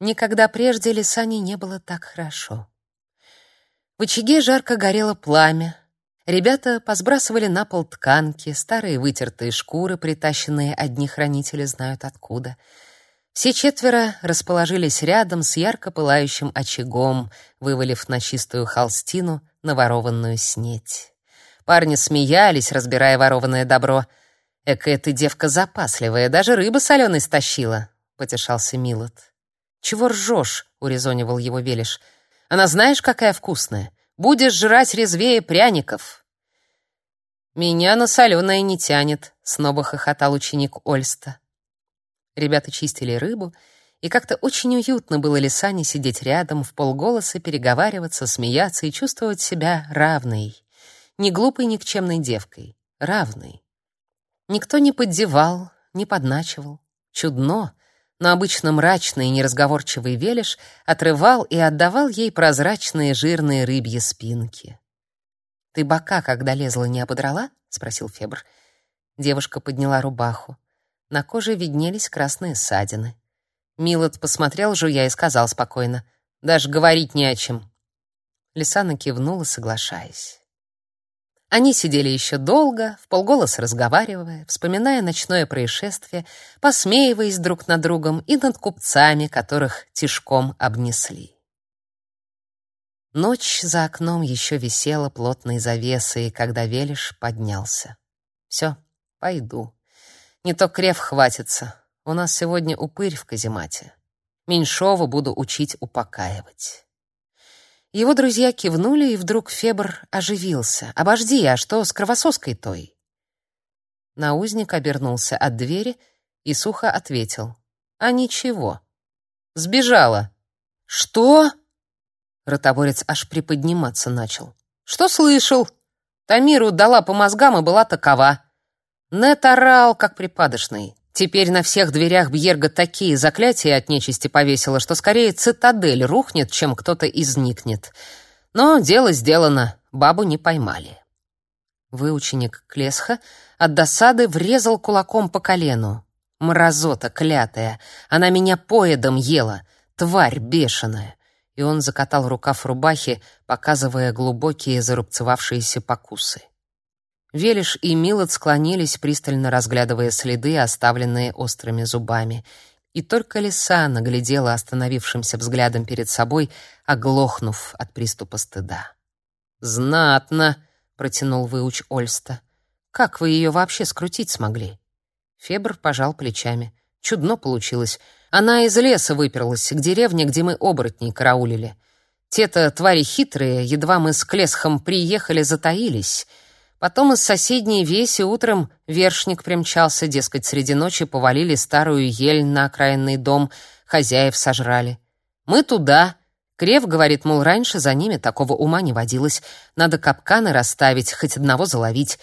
Никогда прежде Лисане не было так хорошо. В очаге жарко горело пламя. Ребята посбрасывали на пол тканки, старые вытертые шкуры, притащенные одни хранители знают откуда. Все четверо расположились рядом с ярко пылающим очагом, вывалив на чистую холстину наворованную снеть. Парни смеялись, разбирая ворованное добро. «Экая ты девка запасливая, даже рыба соленой стащила», — потешался Милот. «Чего ржешь?» — урезонивал его Велиш. «Она знаешь, какая вкусная? Будешь жрать резвее пряников». «Меня на соленое не тянет», — снова хохотал ученик Ольста. Ребята чистили рыбу, и как-то очень уютно было Лисане сидеть рядом, в полголоса переговариваться, смеяться и чувствовать себя равной. Не глупой никчемной девкой, равной. Никто не поддевал, не подначивал. Чудно, но обычно мрачный и неразговорчивый Велиш отрывал и отдавал ей прозрачные жирные рыбьи спинки. «Ты бока, когда лезла, не ободрала?» — спросил Фебр. Девушка подняла рубаху. На коже виднелись красные ссадины. Милот посмотрел, жуя, и сказал спокойно. «Даже говорить не о чем». Лисана кивнула, соглашаясь. Они сидели еще долго, в полголоса разговаривая, вспоминая ночное происшествие, посмеиваясь друг над другом и над купцами, которых тишком обнесли. Ночь за окном еще висела плотной завесой, когда Велиш поднялся. «Все, пойду. Не то крев хватится. У нас сегодня упырь в каземате. Меньшова буду учить упокаивать». Его друзья кивнули, и вдруг Фебр оживился. «Обожди, а что с кровосоской той?» Наузник обернулся от двери и сухо ответил. «А ничего. Сбежала». «Что?» Ротоборец аж приподниматься начал. «Что слышал?» Тамиру дала по мозгам и была такова. Нет орал, как припадочный. Теперь на всех дверях Бьерга такие заклятия от нечисти повесила, что скорее цитадель рухнет, чем кто-то изникнет. Но дело сделано, бабу не поймали. Выученик Клесха от досады врезал кулаком по колену. Мразота клятая, она меня поедом ела, тварь бешеная. И он закатал рукав рубахи, показывая глубокие зарубцевавшиеся покусы. Велиш и Милот склонились, пристально разглядывая следы, оставленные острыми зубами. И только лиса наглядела остановившимся взглядом перед собой, оглохнув от приступа стыда. «Знатно!» — протянул выуч Ольста. «Как вы ее вообще скрутить смогли?» Фебр пожал плечами. Чудно получилось. Она из леса выперлась, к деревне, где мы оборотней караулили. Те-то твари хитрые, едва мы с Клесхом приехали, затаились — Потом из соседней веси утром вершник примчался, дескать, среди ночи повалили старую ель на окраинный дом, хозяев сожрали. Мы туда. Крев говорит, мол, раньше за ними такого ума не водилось. Надо капканы расставить, хоть одного заловить.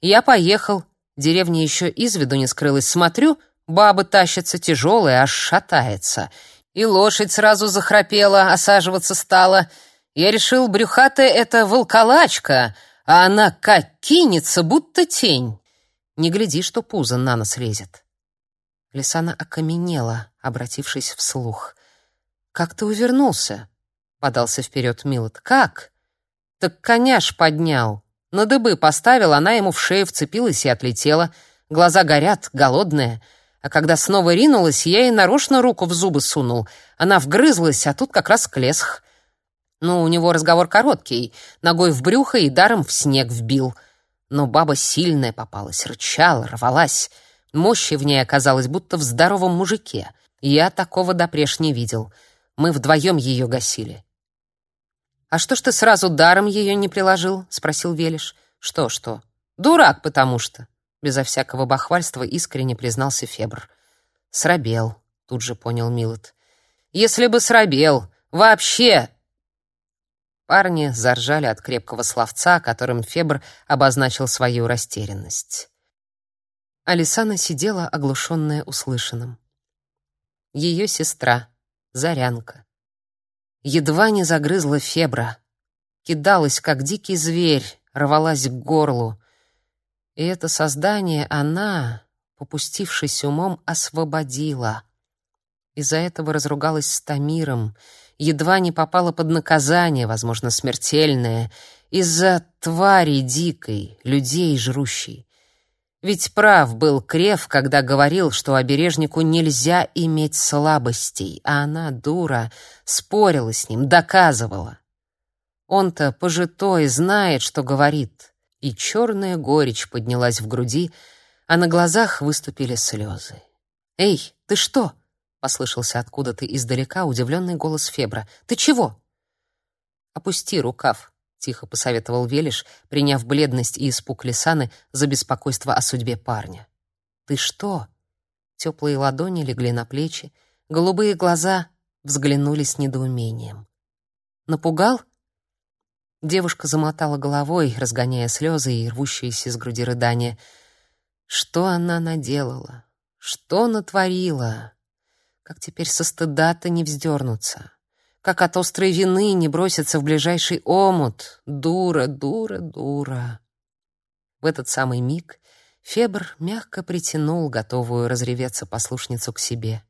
Я поехал. Деревня еще из виду не скрылась. Смотрю, баба тащится тяжелая, аж шатается. И лошадь сразу захрапела, осаживаться стала. Я решил, брюхатая это волколачка — а она как кинется, будто тень. Не гляди, что пузо на нос лезет. Лисана окаменела, обратившись вслух. «Как ты увернулся?» — подался вперед Милот. «Как?» «Так коня ж поднял. На дыбы поставил, она ему в шею вцепилась и отлетела. Глаза горят, голодная. А когда снова ринулась, я ей нарочно руку в зубы сунул. Она вгрызлась, а тут как раз клесх. Ну, у него разговор короткий, ногой в брюхо и даром в снег вбил. Но баба сильная попалась, рычала, рвалась. Мощи в ней оказалось, будто в здоровом мужике. Я такого допреж не видел. Мы вдвоем ее гасили. «А что ж ты сразу даром ее не приложил?» — спросил Велиш. «Что, что?» «Дурак, потому что!» Безо всякого бахвальства искренне признался Фебр. «Срабел», — тут же понял Милот. «Если бы срабел! Вообще!» Парни заржали от крепкого словца, которым Фебр обозначил свою растерянность. Алисана сидела, оглушенная услышанным. Ее сестра, Зарянка, едва не загрызла Фебра, кидалась, как дикий зверь, рвалась к горлу. И это создание она, попустившись умом, освободила. Из-за этого разругалась с Тамиром, едва не попала под наказание, возможно, смертельное, из-за твари дикой, людей жрущей. Ведь прав был Крев, когда говорил, что обережнику нельзя иметь слабостей, а она, дура, спорила с ним, доказывала. Он-то пожитой знает, что говорит, и черная горечь поднялась в груди, а на глазах выступили слезы. «Эй, ты что?» — послышался откуда-то издалека удивленный голос Фебра. «Ты чего?» «Опусти рукав», — тихо посоветовал Велиш, приняв бледность и испуг Лисаны за беспокойство о судьбе парня. «Ты что?» Теплые ладони легли на плечи, голубые глаза взглянули с недоумением. «Напугал?» Девушка замотала головой, разгоняя слезы и рвущиеся из груди рыдания. Что она наделала? Что натворила? Как теперь со стыда-то не вздернуться? как от острой вины не броситься в ближайший омут. Дура, дура, дура. В этот самый миг Фебр мягко притянул готовую разреветься послушницу к себе.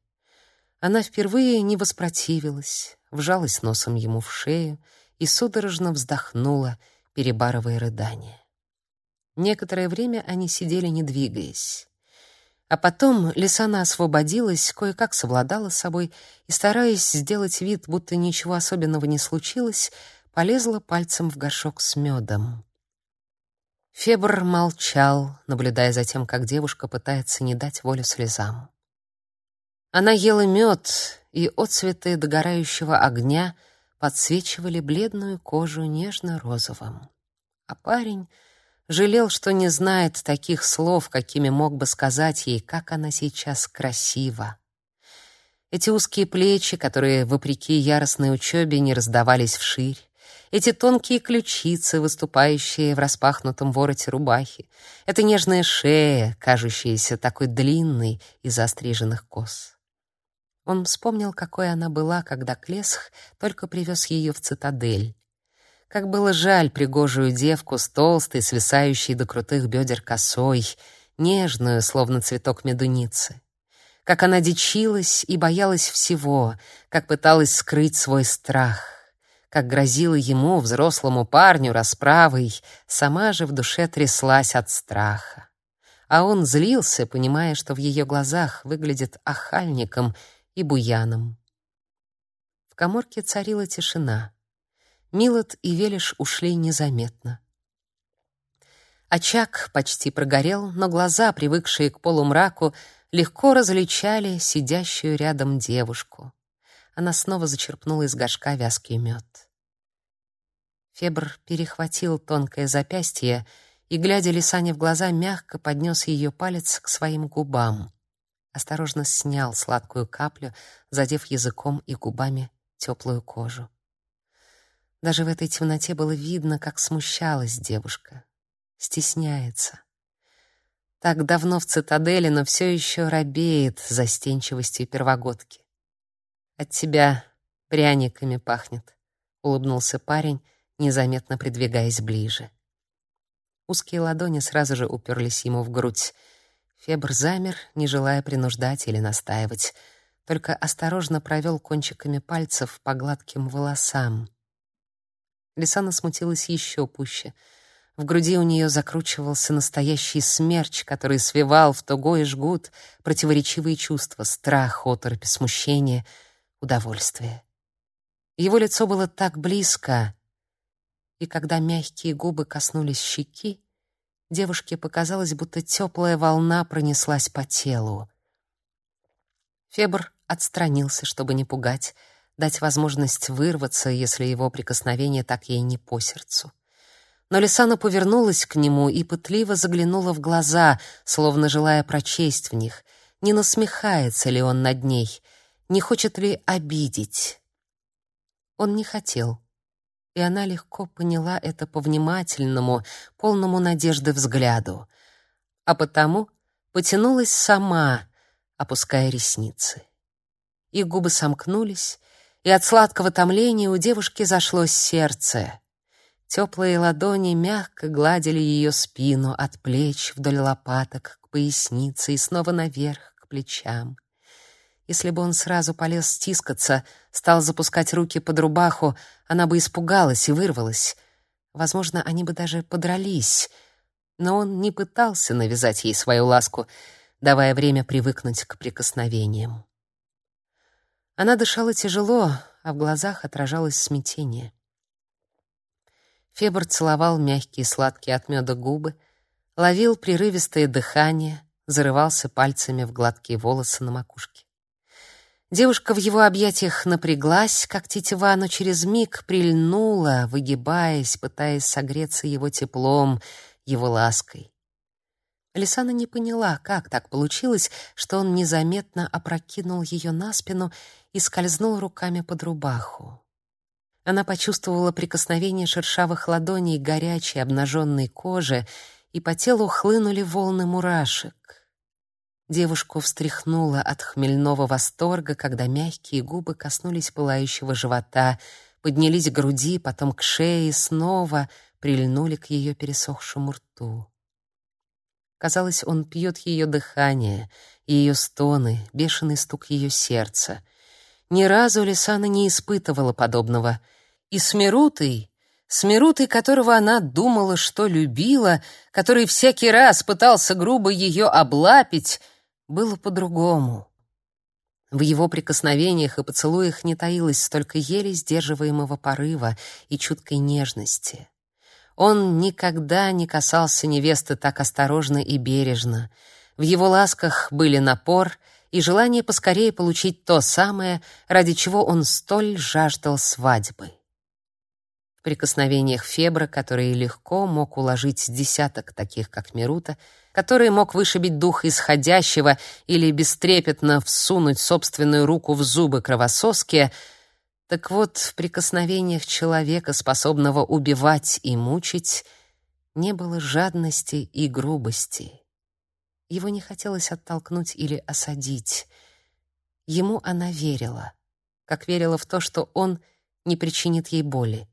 Она впервые не воспротивилась, вжалась носом ему в шею и судорожно вздохнула, перебарывая рыдания. Некоторое время они сидели, не двигаясь. А потом Лисана освободилась, кое-как совладала с собой и, стараясь сделать вид, будто ничего особенного не случилось, полезла пальцем в горшок с медом. Фебр молчал, наблюдая за тем, как девушка пытается не дать волю слезам. Она ела мед, и отцветы догорающего огня подсвечивали бледную кожу нежно-розовым. А парень Жалел, что не знает таких слов, какими мог бы сказать ей, как она сейчас красива. Эти узкие плечи, которые, вопреки яростной учебе, не раздавались вширь, эти тонкие ключицы, выступающие в распахнутом вороте рубахи, эта нежная шея, кажущаяся такой длинной из остриженных кос. Он вспомнил, какой она была, когда Клесх только привез ее в цитадель. Как было жаль пригожую девку с толстой, свисающей до крутых бедер косой, нежную, словно цветок медуницы. Как она дичилась и боялась всего, как пыталась скрыть свой страх, как грозила ему, взрослому парню, расправой, сама же в душе тряслась от страха. А он злился, понимая, что в ее глазах выглядит охальником и буяном. В каморке царила тишина. Милот и Велиш ушли незаметно. Очаг почти прогорел, но глаза, привыкшие к полумраку, легко различали сидящую рядом девушку. Она снова зачерпнула из горшка вязкий мед. Фебр перехватил тонкое запястье и, глядя Лисане в глаза, мягко поднес ее палец к своим губам. Осторожно снял сладкую каплю, задев языком и губами теплую кожу. Даже в этой темноте было видно, как смущалась девушка. Стесняется. Так давно в цитадели, но все еще робеет застенчивостью первогодки. «От тебя пряниками пахнет», — улыбнулся парень, незаметно придвигаясь ближе. Узкие ладони сразу же уперлись ему в грудь. Фебр замер, не желая принуждать или настаивать, только осторожно провел кончиками пальцев по гладким волосам. Лисана смутилась еще пуще. В груди у нее закручивался настоящий смерч, который свивал в тугой жгут противоречивые чувства: страх, оторопь, смущение, удовольствие. Его лицо было так близко, и когда мягкие губы коснулись щеки, девушке показалось, будто теплая волна пронеслась по телу. Фебр отстранился, чтобы не пугать, дать возможность вырваться, если его прикосновение так ей не по сердцу. Но Лисана повернулась к нему и пытливо заглянула в глаза, словно желая прочесть в них, не насмехается ли он над ней, не хочет ли обидеть. Он не хотел, и она легко поняла это по внимательному, полному надежды взгляду, а потому потянулась сама, опуская ресницы. И губы сомкнулись, и от сладкого томления у девушки зашлось сердце. Теплые ладони мягко гладили ее спину от плеч вдоль лопаток к пояснице и снова наверх к плечам. Если бы он сразу полез стискаться, стал запускать руки под рубаху, она бы испугалась и вырвалась. Возможно, они бы даже подрались. Но он не пытался навязать ей свою ласку, давая время привыкнуть к прикосновениям. Она дышала тяжело, а в глазах отражалось смятение. Фебр целовал мягкие сладкие от меда губы, ловил прерывистое дыхание, зарывался пальцами в гладкие волосы на макушке. Девушка в его объятиях напряглась, как тетива, но через миг прильнула, выгибаясь, пытаясь согреться его теплом, его лаской. Лисана не поняла, как так получилось, что он незаметно опрокинул ее на спину и скользнул руками под рубаху. Она почувствовала прикосновение шершавых ладоней к горячей обнаженной коже, и по телу хлынули волны мурашек. Девушку встряхнуло от хмельного восторга, когда мягкие губы коснулись пылающего живота, поднялись к груди, потом к шее и снова прильнули к ее пересохшему рту. Казалось, он пьет ее дыхание, ее стоны, бешеный стук ее сердца. Ни разу Лисана не испытывала подобного. И с Мирутой, которого она думала, что любила, который всякий раз пытался грубо ее облапить, было по-другому. В его прикосновениях и поцелуях не таилось столько еле сдерживаемого порыва и чуткой нежности. Он никогда не касался невесты так осторожно и бережно. В его ласках были напор и желание поскорее получить то самое, ради чего он столь жаждал свадьбы. В прикосновениях Фебра, который легко мог уложить десяток таких, как Мирута, который мог вышибить дух исходящего или бестрепетно всунуть собственную руку в зубы кровососки, так вот, в прикосновениях человека, способного убивать и мучить, не было жадности и грубости. Его не хотелось оттолкнуть или осадить. Ему она верила, как верила в то, что он не причинит ей боли.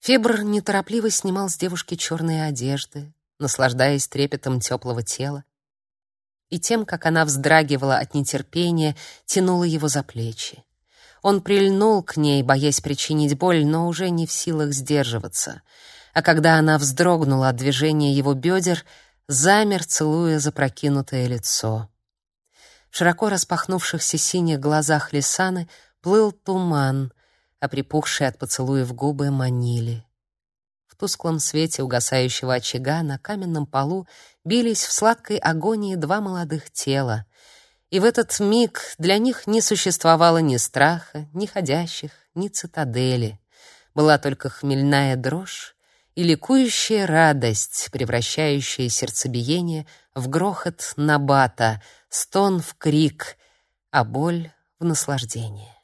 Фебр неторопливо снимал с девушки черные одежды, наслаждаясь трепетом теплого тела, и тем, как она вздрагивала от нетерпения, тянула его за плечи. Он прильнул к ней, боясь причинить боль, но уже не в силах сдерживаться. А когда она вздрогнула от движения его бедер, замер, целуя запрокинутое лицо. В широко распахнувшихся синих глазах Лисаны плыл туман, а припухшие от поцелуев губы манили тусклом свете угасающего очага на каменном полу бились в сладкой агонии два молодых тела. И в этот миг для них не существовало ни страха, ни ходящих, ни цитадели. Была только хмельная дрожь и ликующая радость, превращающая сердцебиение в грохот набата, стон в крик, а боль в наслаждение.